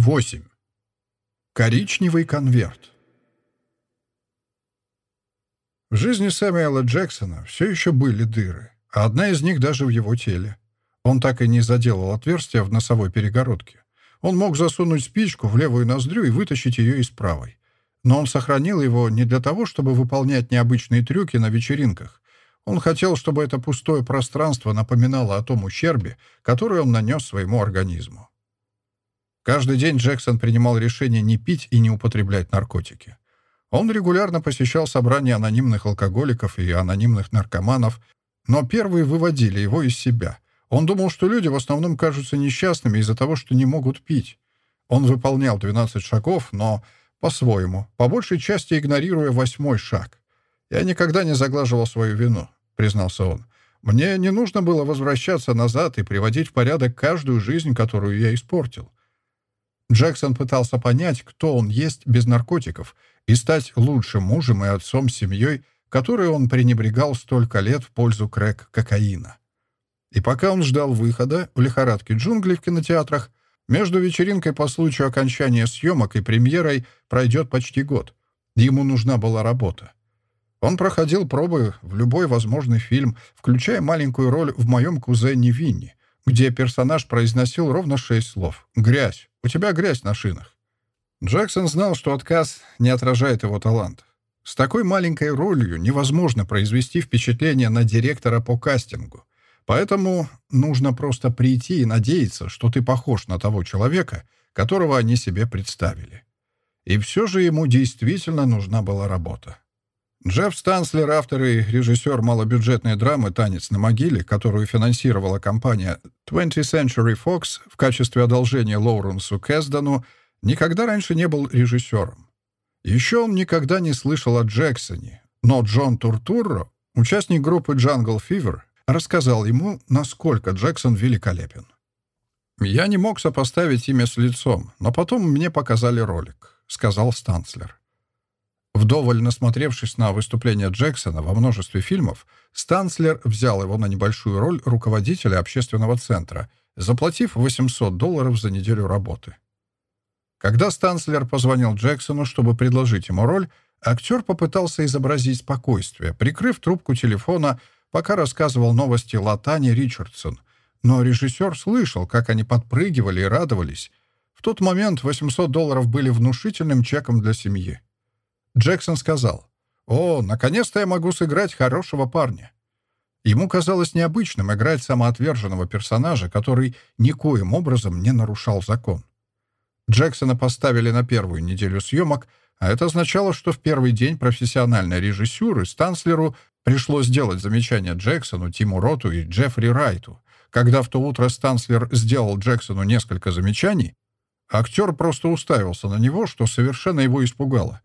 8. Коричневый конверт. В жизни Сэмюэла Джексона все еще были дыры, а одна из них даже в его теле. Он так и не заделал отверстия в носовой перегородке. Он мог засунуть спичку в левую ноздрю и вытащить ее из правой. Но он сохранил его не для того, чтобы выполнять необычные трюки на вечеринках. Он хотел, чтобы это пустое пространство напоминало о том ущербе, который он нанес своему организму. Каждый день Джексон принимал решение не пить и не употреблять наркотики. Он регулярно посещал собрания анонимных алкоголиков и анонимных наркоманов, но первые выводили его из себя. Он думал, что люди в основном кажутся несчастными из-за того, что не могут пить. Он выполнял 12 шагов, но по-своему, по большей части игнорируя восьмой шаг. «Я никогда не заглаживал свою вину», — признался он. «Мне не нужно было возвращаться назад и приводить в порядок каждую жизнь, которую я испортил. Джексон пытался понять, кто он есть без наркотиков, и стать лучшим мужем и отцом семьей, которой он пренебрегал столько лет в пользу крэк-кокаина. И пока он ждал выхода в лихорадке джунглей в кинотеатрах, между вечеринкой по случаю окончания съемок и премьерой пройдет почти год. Ему нужна была работа. Он проходил пробы в любой возможный фильм, включая маленькую роль в моем кузене Винни, где персонаж произносил ровно шесть слов. «Грязь. У тебя грязь на шинах». Джексон знал, что отказ не отражает его талант. С такой маленькой ролью невозможно произвести впечатление на директора по кастингу. Поэтому нужно просто прийти и надеяться, что ты похож на того человека, которого они себе представили. И все же ему действительно нужна была работа. Джефф Станслер, автор и режиссер малобюджетной драмы «Танец на могиле», которую финансировала компания 20th Century Fox в качестве одолжения Лоуренсу Кэсдану, никогда раньше не был режиссером. Еще он никогда не слышал о Джексоне, но Джон Туртурро, участник группы Jungle Fever, рассказал ему, насколько Джексон великолепен. «Я не мог сопоставить имя с лицом, но потом мне показали ролик», — сказал Станслер. Вдоволь насмотревшись на выступление Джексона во множестве фильмов, Станслер взял его на небольшую роль руководителя общественного центра, заплатив 800 долларов за неделю работы. Когда Станслер позвонил Джексону, чтобы предложить ему роль, актер попытался изобразить спокойствие, прикрыв трубку телефона, пока рассказывал новости Латани Ричардсон. Но режиссер слышал, как они подпрыгивали и радовались. В тот момент 800 долларов были внушительным чеком для семьи. Джексон сказал, «О, наконец-то я могу сыграть хорошего парня». Ему казалось необычным играть самоотверженного персонажа, который никоим образом не нарушал закон. Джексона поставили на первую неделю съемок, а это означало, что в первый день профессиональной режиссуры Станслеру пришлось сделать замечание Джексону, Тиму Роту и Джеффри Райту. Когда в то утро Станслер сделал Джексону несколько замечаний, актер просто уставился на него, что совершенно его испугало.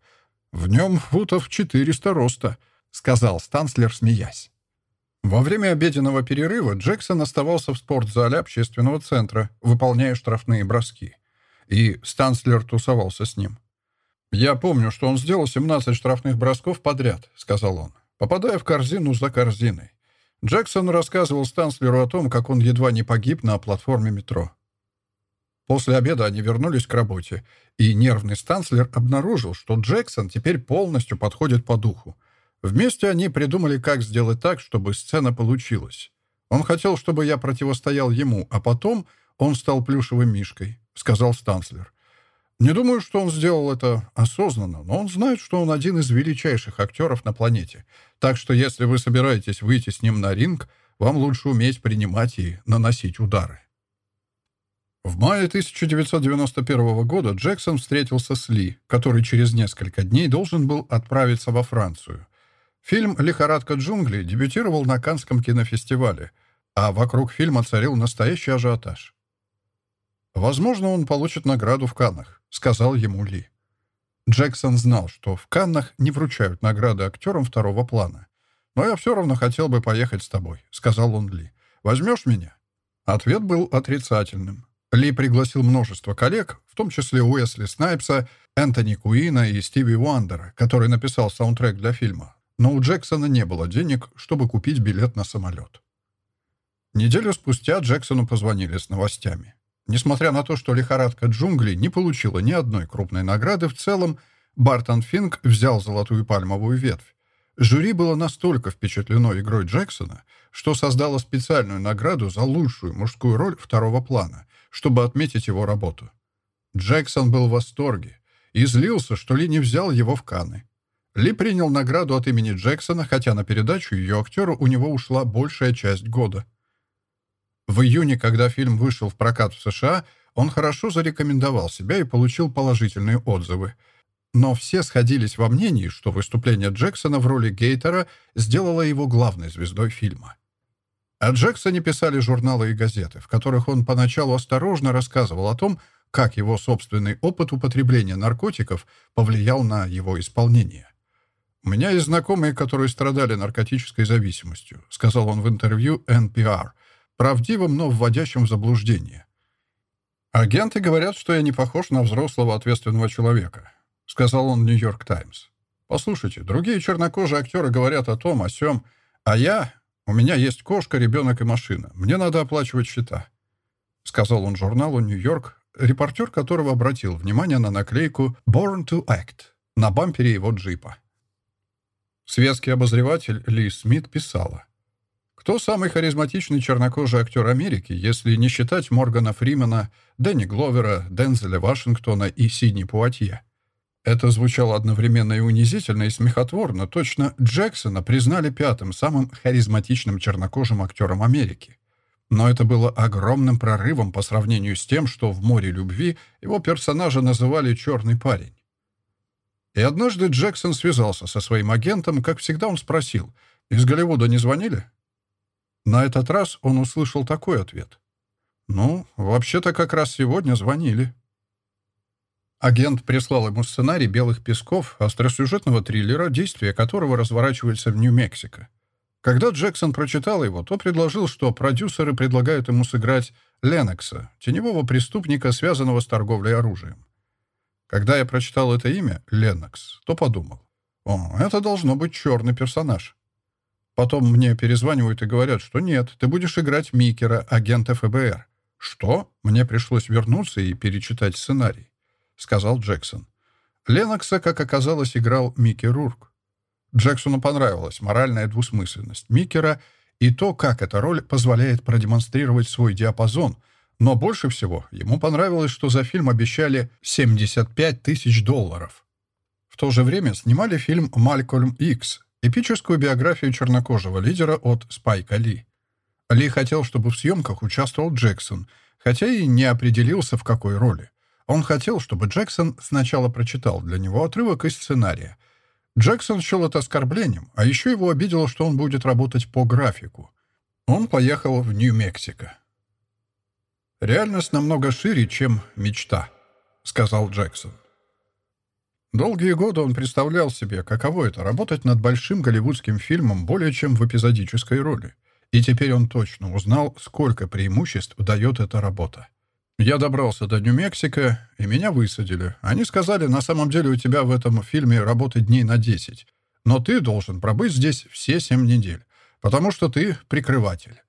«В нем футов 400 роста», — сказал Станслер, смеясь. Во время обеденного перерыва Джексон оставался в спортзале общественного центра, выполняя штрафные броски. И Станслер тусовался с ним. «Я помню, что он сделал 17 штрафных бросков подряд», — сказал он, попадая в корзину за корзиной. Джексон рассказывал Станслеру о том, как он едва не погиб на платформе метро. После обеда они вернулись к работе, и нервный станцлер обнаружил, что Джексон теперь полностью подходит по духу. Вместе они придумали, как сделать так, чтобы сцена получилась. Он хотел, чтобы я противостоял ему, а потом он стал плюшевым мишкой, — сказал станцлер. Не думаю, что он сделал это осознанно, но он знает, что он один из величайших актеров на планете. Так что если вы собираетесь выйти с ним на ринг, вам лучше уметь принимать и наносить удары. В мае 1991 года Джексон встретился с Ли, который через несколько дней должен был отправиться во Францию. Фильм «Лихорадка джунглей» дебютировал на Канском кинофестивале, а вокруг фильма царил настоящий ажиотаж. «Возможно, он получит награду в Каннах», — сказал ему Ли. Джексон знал, что в Каннах не вручают награды актерам второго плана. «Но я все равно хотел бы поехать с тобой», — сказал он Ли. «Возьмешь меня?» Ответ был отрицательным. Ли пригласил множество коллег, в том числе Уэсли Снайпса, Энтони Куина и Стиви Уандера, который написал саундтрек для фильма. Но у Джексона не было денег, чтобы купить билет на самолет. Неделю спустя Джексону позвонили с новостями. Несмотря на то, что «Лихорадка джунглей» не получила ни одной крупной награды, в целом Бартон Финк взял золотую пальмовую ветвь. Жюри было настолько впечатлено игрой Джексона, что создало специальную награду за лучшую мужскую роль второго плана, чтобы отметить его работу. Джексон был в восторге и злился, что Ли не взял его в Канны. Ли принял награду от имени Джексона, хотя на передачу ее актеру у него ушла большая часть года. В июне, когда фильм вышел в прокат в США, он хорошо зарекомендовал себя и получил положительные отзывы. Но все сходились во мнении, что выступление Джексона в роли Гейтера сделало его главной звездой фильма. О Джексоне писали журналы и газеты, в которых он поначалу осторожно рассказывал о том, как его собственный опыт употребления наркотиков повлиял на его исполнение. «У меня есть знакомые, которые страдали наркотической зависимостью», сказал он в интервью NPR, правдивым, но вводящим в заблуждение. «Агенты говорят, что я не похож на взрослого ответственного человека», сказал он «Нью-Йорк Таймс». «Послушайте, другие чернокожие актеры говорят о том, о сём, а я... У меня есть кошка, ребенок и машина. Мне надо оплачивать счета», сказал он журналу «Нью-Йорк», репортер которого обратил внимание на наклейку «Born to Act» на бампере его джипа. Светский обозреватель Ли Смит писала. Кто самый харизматичный чернокожий актер Америки, если не считать Моргана Фримена, Дэнни Гловера, Дензеля Вашингтона и Сидни Пуатье? Это звучало одновременно и унизительно, и смехотворно. Точно Джексона признали пятым самым харизматичным чернокожим актером Америки. Но это было огромным прорывом по сравнению с тем, что в «Море любви» его персонажа называли «черный парень». И однажды Джексон связался со своим агентом, как всегда он спросил, «Из Голливуда не звонили?» На этот раз он услышал такой ответ. «Ну, вообще-то как раз сегодня звонили». Агент прислал ему сценарий «Белых песков», остросюжетного триллера, действие которого разворачивается в Нью-Мексико. Когда Джексон прочитал его, то предложил, что продюсеры предлагают ему сыграть Ленокса, теневого преступника, связанного с торговлей оружием. Когда я прочитал это имя, Ленокс, то подумал, о, это должно быть черный персонаж. Потом мне перезванивают и говорят, что нет, ты будешь играть Микера, агента ФБР. Что? Мне пришлось вернуться и перечитать сценарий, сказал Джексон. Ленокса, как оказалось, играл Микки Рурк. Джексону понравилась моральная двусмысленность Микера и то, как эта роль позволяет продемонстрировать свой диапазон — но больше всего ему понравилось, что за фильм обещали 75 тысяч долларов. В то же время снимали фильм «Малькольм Икс», эпическую биографию чернокожего лидера от Спайка Ли. Ли хотел, чтобы в съемках участвовал Джексон, хотя и не определился, в какой роли. Он хотел, чтобы Джексон сначала прочитал для него отрывок из сценария. Джексон счел это оскорблением, а еще его обидело, что он будет работать по графику. Он поехал в Нью-Мексико. «Реальность намного шире, чем мечта», — сказал Джексон. Долгие годы он представлял себе, каково это — работать над большим голливудским фильмом более чем в эпизодической роли. И теперь он точно узнал, сколько преимуществ дает эта работа. Я добрался до Нью-Мексико, и меня высадили. Они сказали, на самом деле у тебя в этом фильме работы дней на 10. Но ты должен пробыть здесь все 7 недель, потому что ты прикрыватель.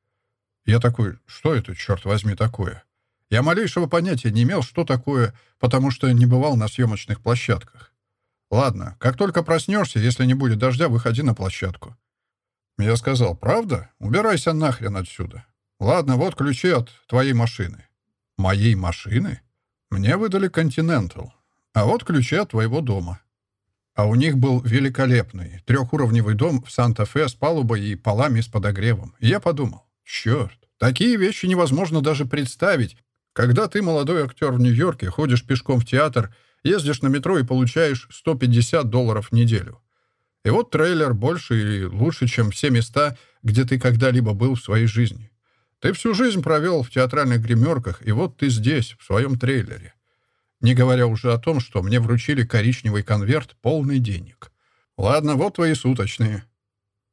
Я такой, что это, черт возьми, такое? Я малейшего понятия не имел, что такое, потому что не бывал на съемочных площадках. Ладно, как только проснешься, если не будет дождя, выходи на площадку. Я сказал, правда? Убирайся нахрен отсюда. Ладно, вот ключи от твоей машины. Моей машины? Мне выдали Continental. А вот ключи от твоего дома. А у них был великолепный трехуровневый дом в Санта-Фе с палубой и полами с подогревом. И я подумал, Черт, такие вещи невозможно даже представить, когда ты молодой актер в Нью-Йорке, ходишь пешком в театр, ездишь на метро и получаешь 150 долларов в неделю. И вот трейлер больше и лучше, чем все места, где ты когда-либо был в своей жизни. Ты всю жизнь провел в театральных гримерках, и вот ты здесь, в своем трейлере. Не говоря уже о том, что мне вручили коричневый конверт, полный денег. Ладно, вот твои суточные.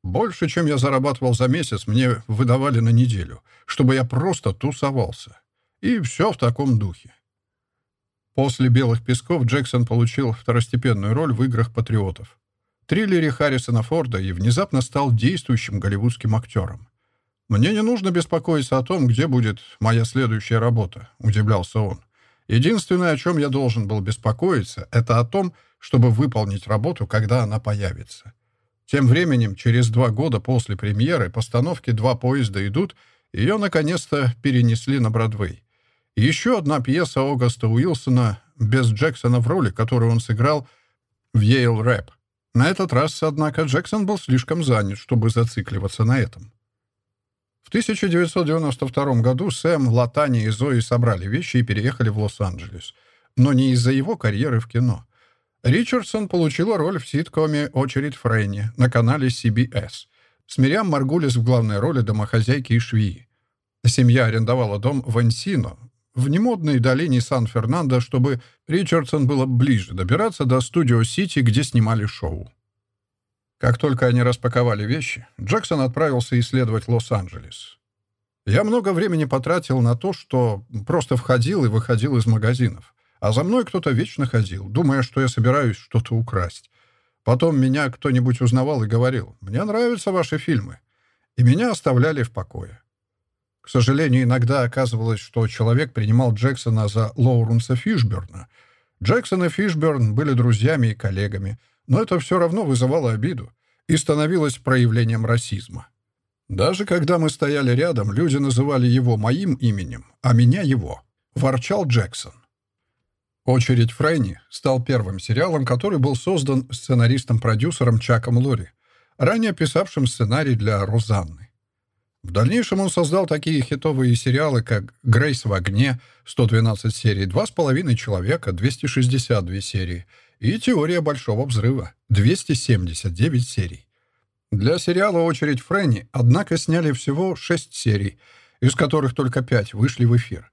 Больше, чем я зарабатывал за месяц, мне выдавали на неделю, чтобы я просто тусовался. И все в таком духе. После «Белых песков» Джексон получил второстепенную роль в «Играх патриотов». Триллере Харрисона Форда и внезапно стал действующим голливудским актером. «Мне не нужно беспокоиться о том, где будет моя следующая работа», — удивлялся он. «Единственное, о чем я должен был беспокоиться, это о том, чтобы выполнить работу, когда она появится». Тем временем, через два года после премьеры постановки «Два поезда идут», ее наконец-то перенесли на Бродвей. Еще одна пьеса Огаста Уилсона без Джексона в роли, которую он сыграл в Yale Рэп. На этот раз, однако, Джексон был слишком занят, чтобы зацикливаться на этом. В 1992 году Сэм, Латани и Зои собрали вещи и переехали в Лос-Анджелес. Но не из-за его карьеры в кино. Ричардсон получила роль в ситкоме «Очередь Фрейни» на канале CBS с Мириам Маргулис в главной роли домохозяйки и швеи. Семья арендовала дом в Энсино, в немодной долине Сан-Фернандо, чтобы Ричардсон было ближе добираться до Студио-Сити, где снимали шоу. Как только они распаковали вещи, Джексон отправился исследовать Лос-Анджелес. Я много времени потратил на то, что просто входил и выходил из магазинов, а за мной кто-то вечно ходил, думая, что я собираюсь что-то украсть. Потом меня кто-нибудь узнавал и говорил, «Мне нравятся ваши фильмы», и меня оставляли в покое. К сожалению, иногда оказывалось, что человек принимал Джексона за Лоуренса Фишберна. Джексон и Фишберн были друзьями и коллегами, но это все равно вызывало обиду и становилось проявлением расизма. Даже когда мы стояли рядом, люди называли его моим именем, а меня его. Ворчал Джексон. «Очередь Фрейни» стал первым сериалом, который был создан сценаристом-продюсером Чаком Лори, ранее писавшим сценарий для «Розанны». В дальнейшем он создал такие хитовые сериалы, как «Грейс в огне» 112 серий, «Два с половиной человека» 262 серии и «Теория большого взрыва» 279 серий. Для сериала «Очередь Фрэнни», однако, сняли всего 6 серий, из которых только 5 вышли в эфир.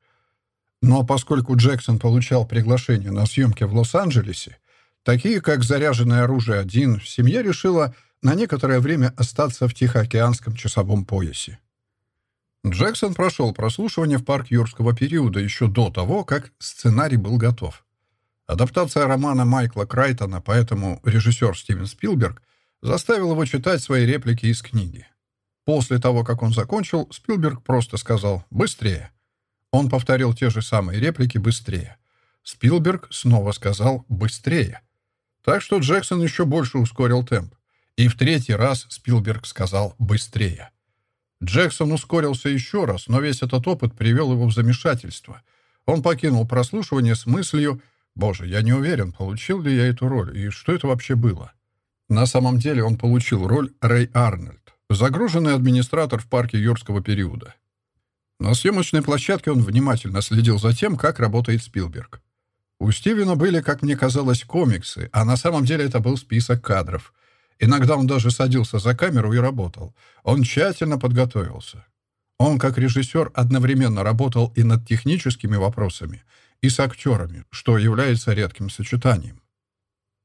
Но поскольку Джексон получал приглашение на съемки в Лос-Анджелесе, такие как «Заряженное оружие-1», семья решила – на некоторое время остаться в Тихоокеанском часовом поясе. Джексон прошел прослушивание в парк юрского периода еще до того, как сценарий был готов. Адаптация романа Майкла Крайтона, поэтому режиссер Стивен Спилберг заставил его читать свои реплики из книги. После того, как он закончил, Спилберг просто сказал «быстрее». Он повторил те же самые реплики быстрее. Спилберг снова сказал «быстрее». Так что Джексон еще больше ускорил темп. И в третий раз Спилберг сказал «быстрее». Джексон ускорился еще раз, но весь этот опыт привел его в замешательство. Он покинул прослушивание с мыслью «Боже, я не уверен, получил ли я эту роль, и что это вообще было?» На самом деле он получил роль Рэй Арнольд, загруженный администратор в парке юрского периода. На съемочной площадке он внимательно следил за тем, как работает Спилберг. У Стивена были, как мне казалось, комиксы, а на самом деле это был список кадров. Иногда он даже садился за камеру и работал. Он тщательно подготовился. Он, как режиссер, одновременно работал и над техническими вопросами, и с актерами, что является редким сочетанием.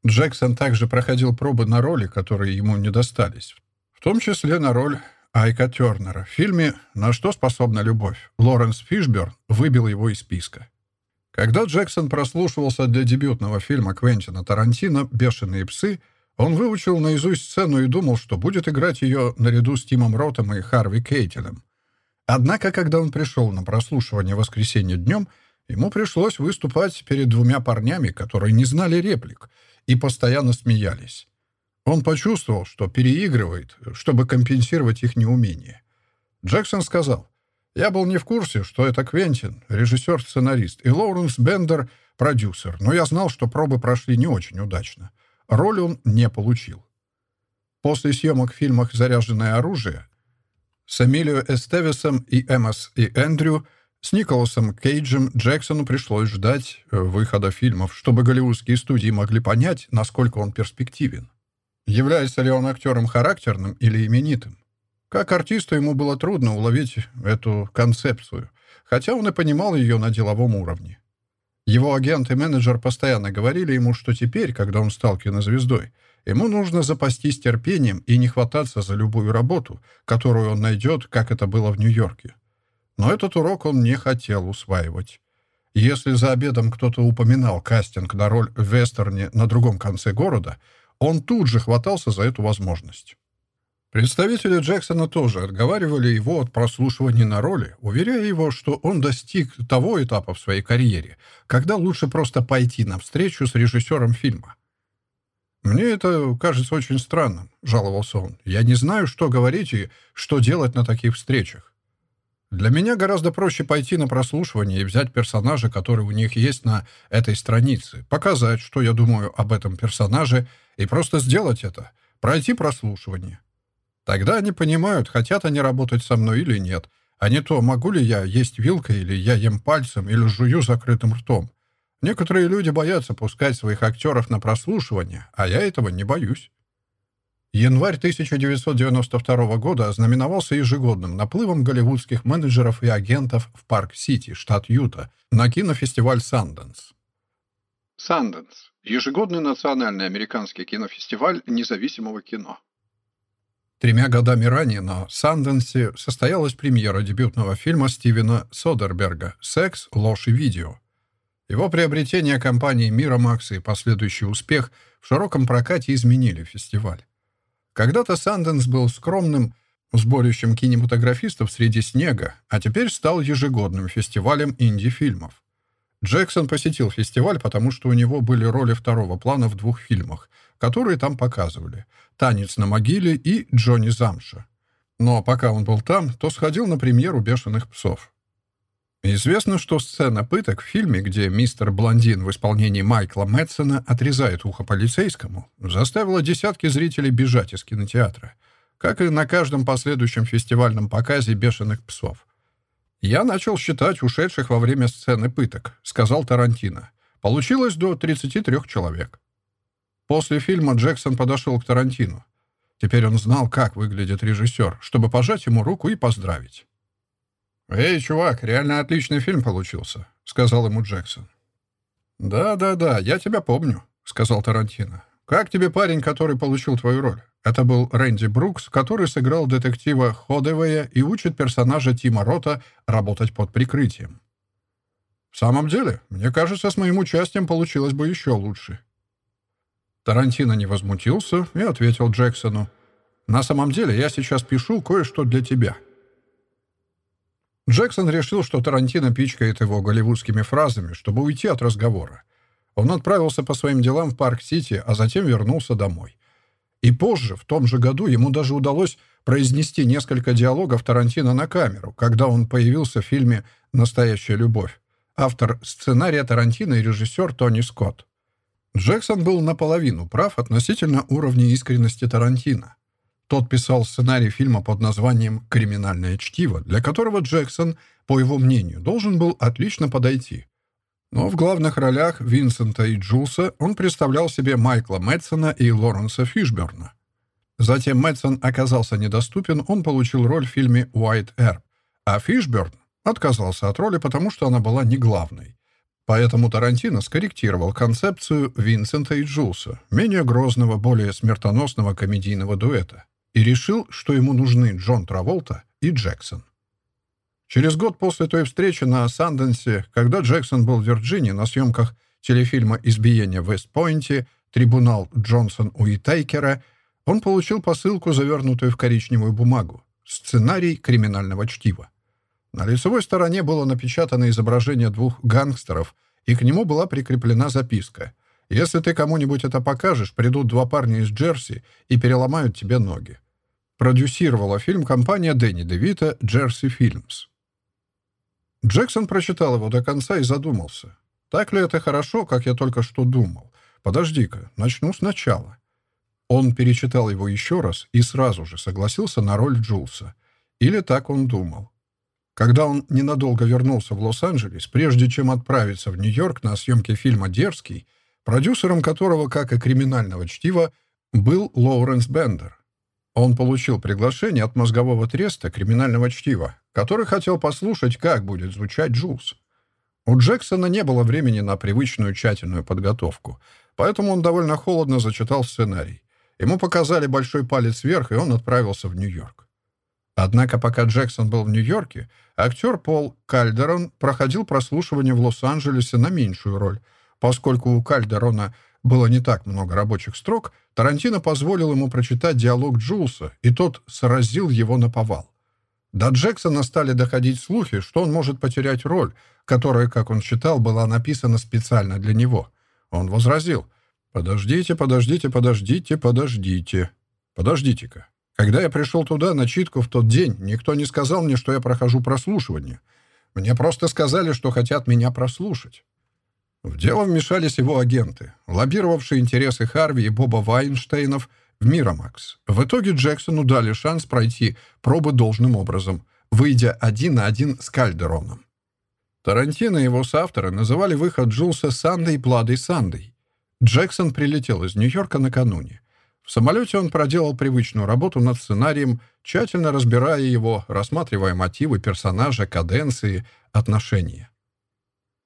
Джексон также проходил пробы на роли, которые ему не достались, в том числе на роль Айка Тернера в фильме «На что способна любовь?» Лоренс Фишберн выбил его из списка. Когда Джексон прослушивался для дебютного фильма Квентина Тарантино «Бешеные псы», он выучил наизусть сцену и думал, что будет играть ее наряду с Тимом Ротом и Харви Кейтелем. Однако, когда он пришел на прослушивание воскресенье днем, ему пришлось выступать перед двумя парнями, которые не знали реплик и постоянно смеялись. Он почувствовал, что переигрывает, чтобы компенсировать их неумение. Джексон сказал, «Я был не в курсе, что это Квентин, режиссер-сценарист, и Лоуренс Бендер — продюсер, но я знал, что пробы прошли не очень удачно. Роль он не получил. После съемок в фильмах «Заряженное оружие» с Эмилио Эстевесом и Эмос и Эндрю с Николасом Кейджем Джексону пришлось ждать э, выхода фильмов, чтобы голливудские студии могли понять, насколько он перспективен. Является ли он актером характерным или именитым? Как артисту ему было трудно уловить эту концепцию, хотя он и понимал ее на деловом уровне. Его агент и менеджер постоянно говорили ему, что теперь, когда он стал кинозвездой, ему нужно запастись терпением и не хвататься за любую работу, которую он найдет, как это было в Нью-Йорке. Но этот урок он не хотел усваивать. Если за обедом кто-то упоминал кастинг на роль в вестерне на другом конце города, он тут же хватался за эту возможность. Представители Джексона тоже отговаривали его от прослушивания на роли, уверяя его, что он достиг того этапа в своей карьере, когда лучше просто пойти на встречу с режиссером фильма. «Мне это кажется очень странным», — жаловался он. «Я не знаю, что говорить и что делать на таких встречах. Для меня гораздо проще пойти на прослушивание и взять персонажа, который у них есть на этой странице, показать, что я думаю об этом персонаже, и просто сделать это, пройти прослушивание. Тогда они понимают, хотят они работать со мной или нет, а не то, могу ли я есть вилкой, или я ем пальцем, или жую закрытым ртом. Некоторые люди боятся пускать своих актеров на прослушивание, а я этого не боюсь. Январь 1992 года ознаменовался ежегодным наплывом голливудских менеджеров и агентов в Парк-Сити, штат Юта, на кинофестиваль «Санденс». «Санденс» — ежегодный национальный американский кинофестиваль независимого кино. Тремя годами ранее на Санденсе состоялась премьера дебютного фильма Стивена Содерберга «Секс, ложь и видео». Его приобретение компанией «Миромакс» и последующий успех в широком прокате изменили фестиваль. Когда-то Санденс был скромным сборищем кинематографистов среди снега, а теперь стал ежегодным фестивалем инди-фильмов. Джексон посетил фестиваль, потому что у него были роли второго плана в двух фильмах, которые там показывали «Танец на могиле» и «Джонни Замша». Но пока он был там, то сходил на премьеру «Бешеных псов». Известно, что сцена пыток в фильме, где мистер Блондин в исполнении Майкла Мэтсона отрезает ухо полицейскому, заставила десятки зрителей бежать из кинотеатра, как и на каждом последующем фестивальном показе «Бешеных псов». «Я начал считать ушедших во время сцены пыток», — сказал Тарантино. «Получилось до 33 человек». После фильма Джексон подошел к Тарантину. Теперь он знал, как выглядит режиссер, чтобы пожать ему руку и поздравить. «Эй, чувак, реально отличный фильм получился», — сказал ему Джексон. «Да-да-да, я тебя помню», — сказал Тарантино. «Как тебе парень, который получил твою роль?» Это был Рэнди Брукс, который сыграл детектива Ходевея и учит персонажа Тима Рота работать под прикрытием. «В самом деле, мне кажется, с моим участием получилось бы еще лучше», Тарантино не возмутился и ответил Джексону. «На самом деле я сейчас пишу кое-что для тебя». Джексон решил, что Тарантино пичкает его голливудскими фразами, чтобы уйти от разговора. Он отправился по своим делам в Парк-Сити, а затем вернулся домой. И позже, в том же году, ему даже удалось произнести несколько диалогов Тарантино на камеру, когда он появился в фильме «Настоящая любовь». Автор сценария Тарантино и режиссер Тони Скотт. Джексон был наполовину прав относительно уровня искренности Тарантино. Тот писал сценарий фильма под названием «Криминальное чтиво», для которого Джексон, по его мнению, должен был отлично подойти. Но в главных ролях Винсента и Джулса он представлял себе Майкла Мэтсона и Лоренса Фишберна. Затем Мэтсон оказался недоступен, он получил роль в фильме «Уайт Эрб», а Фишберн отказался от роли, потому что она была не главной. Поэтому Тарантино скорректировал концепцию Винсента и Джулса, менее грозного, более смертоносного комедийного дуэта, и решил, что ему нужны Джон Траволта и Джексон. Через год после той встречи на Санденсе, когда Джексон был в Вирджинии на съемках телефильма «Избиение в Вестпойнте», «Трибунал Джонсон Уитейкера», он получил посылку, завернутую в коричневую бумагу, сценарий криминального чтива. На лицевой стороне было напечатано изображение двух гангстеров, и к нему была прикреплена записка. «Если ты кому-нибудь это покажешь, придут два парня из Джерси и переломают тебе ноги». Продюсировала фильм компания Дэнни Девита «Джерси Фильмс». Джексон прочитал его до конца и задумался. «Так ли это хорошо, как я только что думал? Подожди-ка, начну сначала». Он перечитал его еще раз и сразу же согласился на роль Джулса. Или так он думал. Когда он ненадолго вернулся в Лос-Анджелес, прежде чем отправиться в Нью-Йорк на съемки фильма «Дерзкий», продюсером которого, как и криминального чтива, был Лоуренс Бендер. Он получил приглашение от мозгового треста криминального чтива, который хотел послушать, как будет звучать Джулс. У Джексона не было времени на привычную тщательную подготовку, поэтому он довольно холодно зачитал сценарий. Ему показали большой палец вверх, и он отправился в Нью-Йорк. Однако пока Джексон был в Нью-Йорке, актер Пол Кальдерон проходил прослушивание в Лос-Анджелесе на меньшую роль, поскольку у Кальдерона было не так много рабочих строк, Тарантино позволил ему прочитать диалог Джулса, и тот сразил его на повал. До Джексона стали доходить слухи, что он может потерять роль, которая, как он считал, была написана специально для него. Он возразил, «Подождите, подождите, подождите, подождите. Подождите-ка. Когда я пришел туда на читку в тот день, никто не сказал мне, что я прохожу прослушивание. Мне просто сказали, что хотят меня прослушать. В дело вмешались его агенты, лоббировавшие интересы Харви и Боба Вайнштейнов в Мирамакс. В итоге Джексону дали шанс пройти пробы должным образом, выйдя один на один с Кальдероном. Тарантино и его соавторы называли выход Джулса «Сандой Пладой Сандой». Джексон прилетел из Нью-Йорка накануне. В самолете он проделал привычную работу над сценарием, тщательно разбирая его, рассматривая мотивы персонажа, каденции, отношения.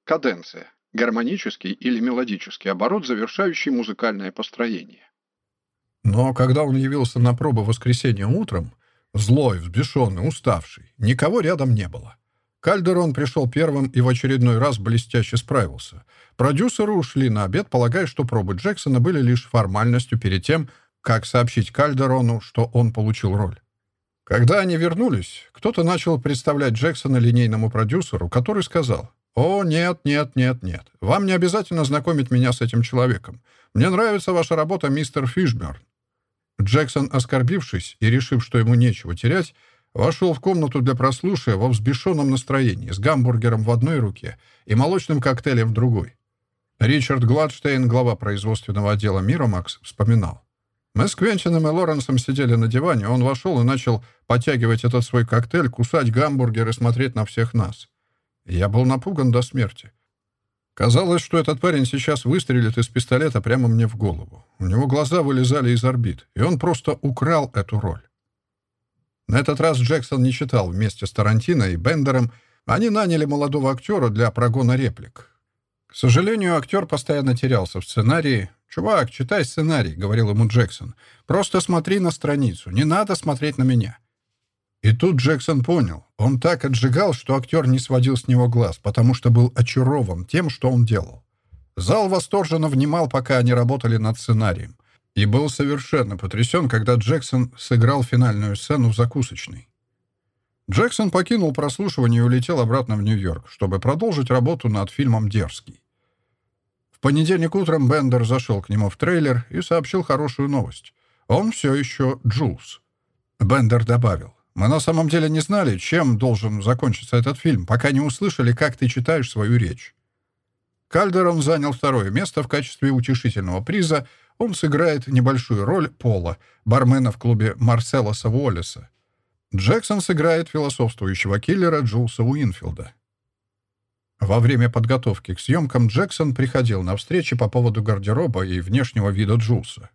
Каденция – гармонический или мелодический оборот, завершающий музыкальное построение. Но когда он явился на пробу воскресенья утром, злой, взбешенный, уставший, никого рядом не было. Кальдерон пришел первым и в очередной раз блестяще справился. Продюсеры ушли на обед, полагая, что пробы Джексона были лишь формальностью перед тем, как сообщить Кальдерону, что он получил роль. Когда они вернулись, кто-то начал представлять Джексона линейному продюсеру, который сказал, «О, нет, нет, нет, нет. Вам не обязательно знакомить меня с этим человеком. Мне нравится ваша работа, мистер Фишберн». Джексон, оскорбившись и решив, что ему нечего терять, вошел в комнату для прослушивания во взбешенном настроении с гамбургером в одной руке и молочным коктейлем в другой. Ричард Гладштейн, глава производственного отдела «Миромакс», вспоминал. Мы с Квентином и Лоренсом сидели на диване, он вошел и начал подтягивать этот свой коктейль, кусать гамбургер и смотреть на всех нас. Я был напуган до смерти. Казалось, что этот парень сейчас выстрелит из пистолета прямо мне в голову. У него глаза вылезали из орбит, и он просто украл эту роль. На этот раз Джексон не читал вместе с Тарантино и Бендером. Они наняли молодого актера для прогона реплик. К сожалению, актер постоянно терялся в сценарии, «Чувак, читай сценарий», — говорил ему Джексон. «Просто смотри на страницу, не надо смотреть на меня». И тут Джексон понял. Он так отжигал, что актер не сводил с него глаз, потому что был очарован тем, что он делал. Зал восторженно внимал, пока они работали над сценарием. И был совершенно потрясен, когда Джексон сыграл финальную сцену в закусочной. Джексон покинул прослушивание и улетел обратно в Нью-Йорк, чтобы продолжить работу над фильмом «Дерзкий». В понедельник утром Бендер зашел к нему в трейлер и сообщил хорошую новость. Он все еще Джулс. Бендер добавил. «Мы на самом деле не знали, чем должен закончиться этот фильм, пока не услышали, как ты читаешь свою речь». Кальдерон занял второе место в качестве утешительного приза. Он сыграет небольшую роль Пола, бармена в клубе Марселоса Уоллеса. Джексон сыграет философствующего киллера Джулса Уинфилда. Во время подготовки к съемкам Джексон приходил на встречи по поводу гардероба и внешнего вида Джулса.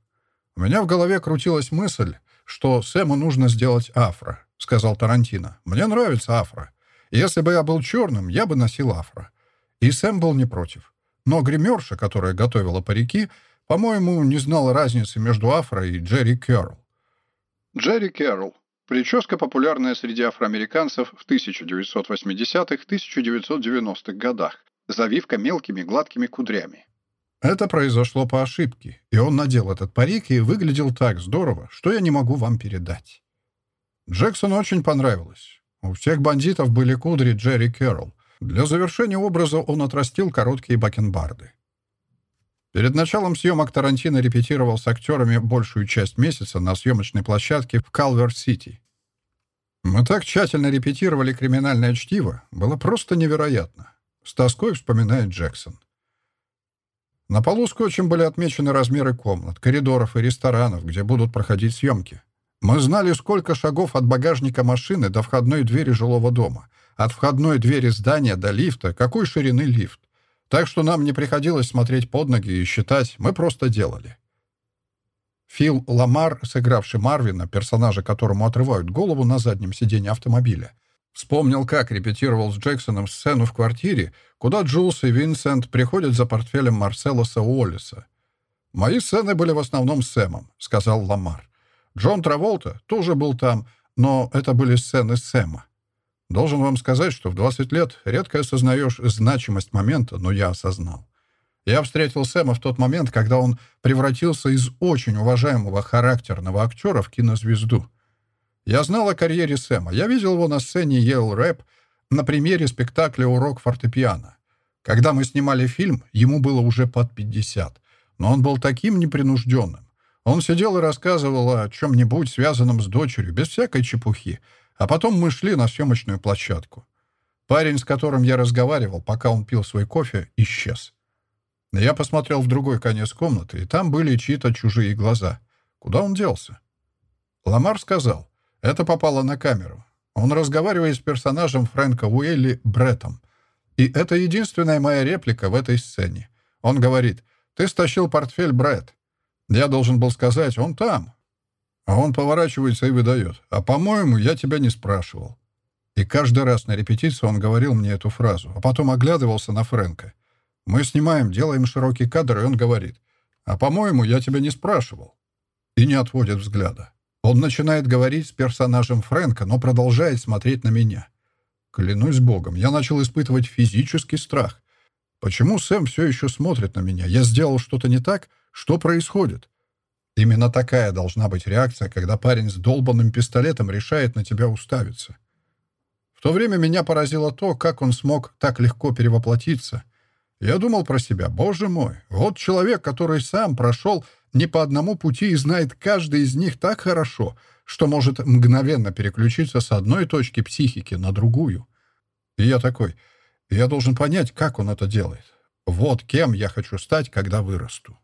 «У меня в голове крутилась мысль, что Сэму нужно сделать афро», — сказал Тарантино. «Мне нравится афро. Если бы я был черным, я бы носил афро». И Сэм был не против. Но гримерша, которая готовила парики, по-моему, не знала разницы между афро и Джерри Кэрролл. Джерри Кэрролл Прическа, популярная среди афроамериканцев в 1980-1990-х годах. Завивка мелкими гладкими кудрями. Это произошло по ошибке, и он надел этот парик и выглядел так здорово, что я не могу вам передать. Джексону очень понравилось. У всех бандитов были кудри Jheri curl. Для завершения образа он отрастил короткие бакенбарды. Перед началом съемок Тарантино репетировал с актерами большую часть месяца на съемочной площадке в Калвер-Сити. Мы так тщательно репетировали криминальное чтиво, было просто невероятно. С тоской вспоминает Джексон. На полу скотчем были отмечены размеры комнат, коридоров и ресторанов, где будут проходить съемки. Мы знали, сколько шагов от багажника машины до входной двери жилого дома, от входной двери здания до лифта, какой ширины лифт. Так что нам не приходилось смотреть под ноги и считать, мы просто делали. Фил Ламар, сыгравший Марвина, персонажа которому отрывают голову на заднем сиденье автомобиля, вспомнил, как репетировал с Джексоном сцену в квартире, куда Джулс и Винсент приходят за портфелем Марселоса Уоллиса. «Мои сцены были в основном с Сэмом», — сказал Ламар. «Джон Траволта тоже был там, но это были сцены Сэма. Должен вам сказать, что в 20 лет редко осознаешь значимость момента, но я осознал. Я встретил Сэма в тот момент, когда он превратился из очень уважаемого характерного актера в кинозвезду. Я знал о карьере Сэма. Я видел его на сцене Yale Рэп на примере спектакля «Урок фортепиано». Когда мы снимали фильм, ему было уже под 50. Но он был таким непринужденным. Он сидел и рассказывал о чем-нибудь, связанном с дочерью, без всякой чепухи. А потом мы шли на съемочную площадку. Парень, с которым я разговаривал, пока он пил свой кофе, исчез. Я посмотрел в другой конец комнаты, и там были чьи-то чужие глаза. Куда он делся? Ламар сказал, это попало на камеру. Он разговаривает с персонажем Фрэнка Уэлли Бреттом. И это единственная моя реплика в этой сцене. Он говорит, «Ты стащил портфель, Бретт». Я должен был сказать, «Он там». А он поворачивается и выдает, «А, по-моему, я тебя не спрашивал». И каждый раз на репетиции он говорил мне эту фразу, а потом оглядывался на Фрэнка. Мы снимаем, делаем широкий кадр, и он говорит, «А, по-моему, я тебя не спрашивал». И не отводит взгляда. Он начинает говорить с персонажем Фрэнка, но продолжает смотреть на меня. Клянусь богом, я начал испытывать физический страх. Почему Сэм все еще смотрит на меня? Я сделал что-то не так? Что происходит? Именно такая должна быть реакция, когда парень с долбанным пистолетом решает на тебя уставиться. В то время меня поразило то, как он смог так легко перевоплотиться. Я думал про себя, боже мой, вот человек, который сам прошел не по одному пути и знает каждый из них так хорошо, что может мгновенно переключиться с одной точки психики на другую. И я такой, я должен понять, как он это делает. Вот кем я хочу стать, когда вырасту.